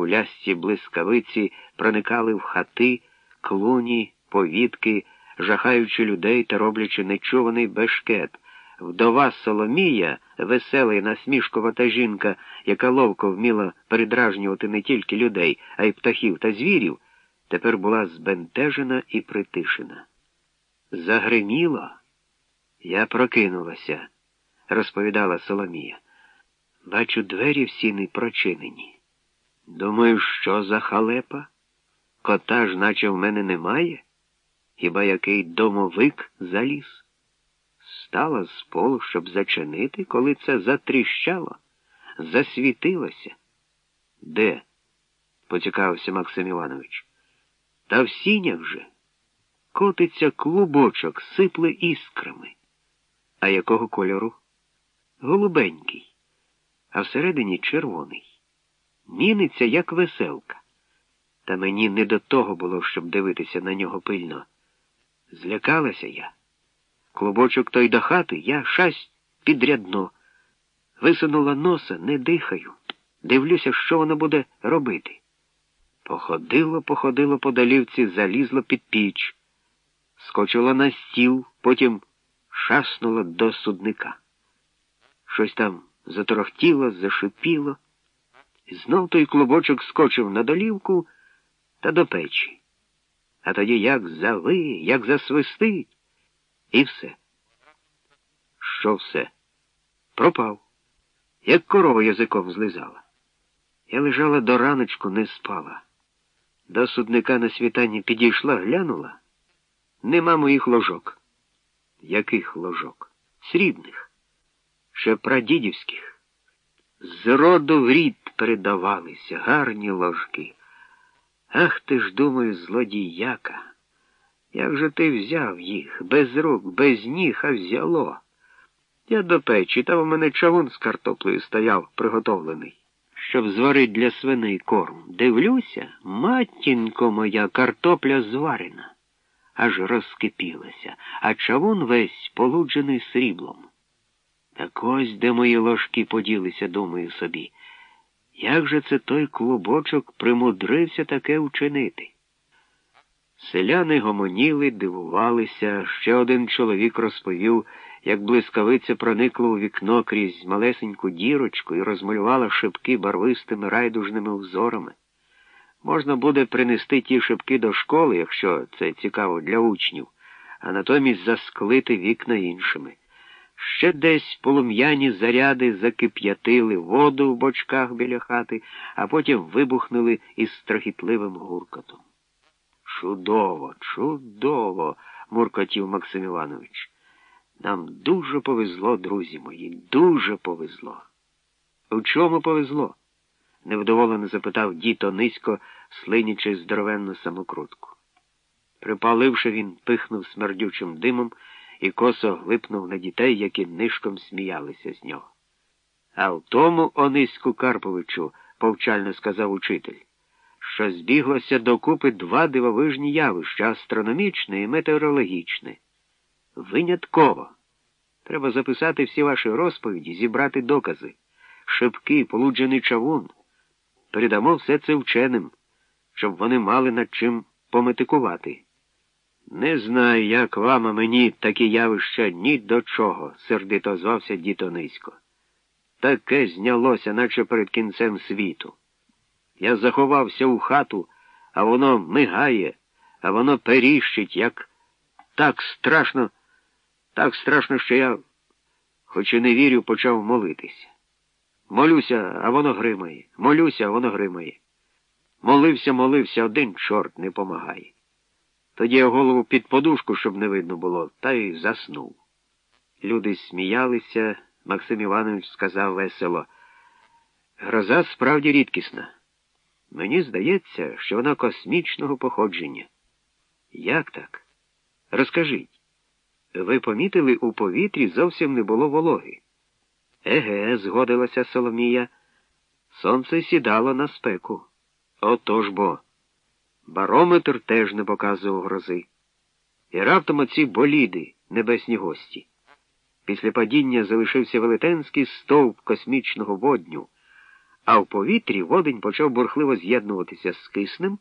кулясті блискавиці проникали в хати, клуні, повітки, жахаючи людей та роблячи нечуваний бешкет. Вдова Соломія, весела і насмішкувата жінка, яка ловко вміла передражнювати не тільки людей, а й птахів та звірів, тепер була збентежена і притишена. Загриміло. Я прокинулася, розповідала Соломія. Бачу, двері всі не прочинені. Думаю, що за халепа? Кота ж наче в мене немає? Хіба який домовик заліз? Стала з полу, щоб зачинити, коли це затріщало, засвітилося. Де? поцікавився Максим Іванович. Та в сінях же. Котиться клубочок, сипле іскрами. А якого кольору? Голубенький, а всередині червоний. Міниться, як веселка. Та мені не до того було, щоб дивитися на нього пильно. Злякалася я. Клубочок той до хати, я шасть підрядно. Висунула носа, не дихаю. Дивлюся, що воно буде робити. Походило, походило по долівці, залізло під піч, скочило на стіл, потім шаснуло до судника. Щось там заторохтіло, зашипіло, і знов той клубочок скочив на долівку та до печі. А тоді як зави, як засвистить, і все. Що все? Пропав, як корова язиком злизала. Я лежала до раночку, не спала. До судника на світанні підійшла, глянула. Нема моїх ложок. Яких ложок? Срібних, ще прадідівських. З роду в рід передавалися гарні ложки. Ах ти ж, думаю, злодіяка. Як же ти взяв їх? Без рук, без ніг, а взяло. Я до печі, та в мене чавун з картоплею стояв, приготовлений, щоб зварить для свиней корм. Дивлюся, матінко моя картопля зварена, аж розкипілася, а чавун весь полуджений сріблом. Так ось де мої ложки поділися, думаю собі. Як же це той клубочок примудрився таке вчинити? Селяни гомоніли, дивувалися, ще один чоловік розповів, як блискавиця проникла у вікно крізь малесеньку дірочку і розмалювала шибки барвистими райдужними взорами. Можна буде принести ті шибки до школи, якщо це цікаво для учнів, а натомість засклити вікна іншими. Ще десь полум'яні заряди закип'ятили воду в бочках біля хати, а потім вибухнули із страхітливим гуркотом. Чудово, чудово, муркотів Максим Іванович. Нам дуже повезло, друзі мої, дуже повезло. У чому повезло? невдоволено запитав діто низько, слинячи здоровенну самокрутку. Припаливши, він пихнув смердючим димом і косо глипнув на дітей, які нишком сміялися з нього. А в тому, Ониську Карповичу, повчально сказав учитель, що збіглося докупи два дивовижні явища астрономічне і метеорологічне. Винятково. Треба записати всі ваші розповіді, зібрати докази, шибки, полуджений чавун. Передамо все це вченим, щоб вони мали над чим пометикувати. Не знаю, як вам, а мені такі явища ні до чого, сердито звався діто низько. Таке знялося, наче перед кінцем світу. Я заховався у хату, а воно мигає, а воно періщить, як так страшно, так страшно, що я, хоч і не вірю, почав молитися. Молюся, а воно гримає. Молюся, а воно гримає. Молився, молився, один чорт не помагає. Тоді я голову під подушку, щоб не видно було, та й заснув. Люди сміялися, Максим Іванович сказав весело. Гроза справді рідкісна. Мені здається, що вона космічного походження. Як так? Розкажіть. Ви помітили, у повітрі зовсім не було вологи. Еге, згодилася Соломія. Сонце сідало на спеку. Отож бо. Барометр теж не показував грози. І раптом оці боліди, небесні гості. Після падіння залишився велетенський стовп космічного водню. а в повітрі водень почав бурхливо з'єднуватися з киснем.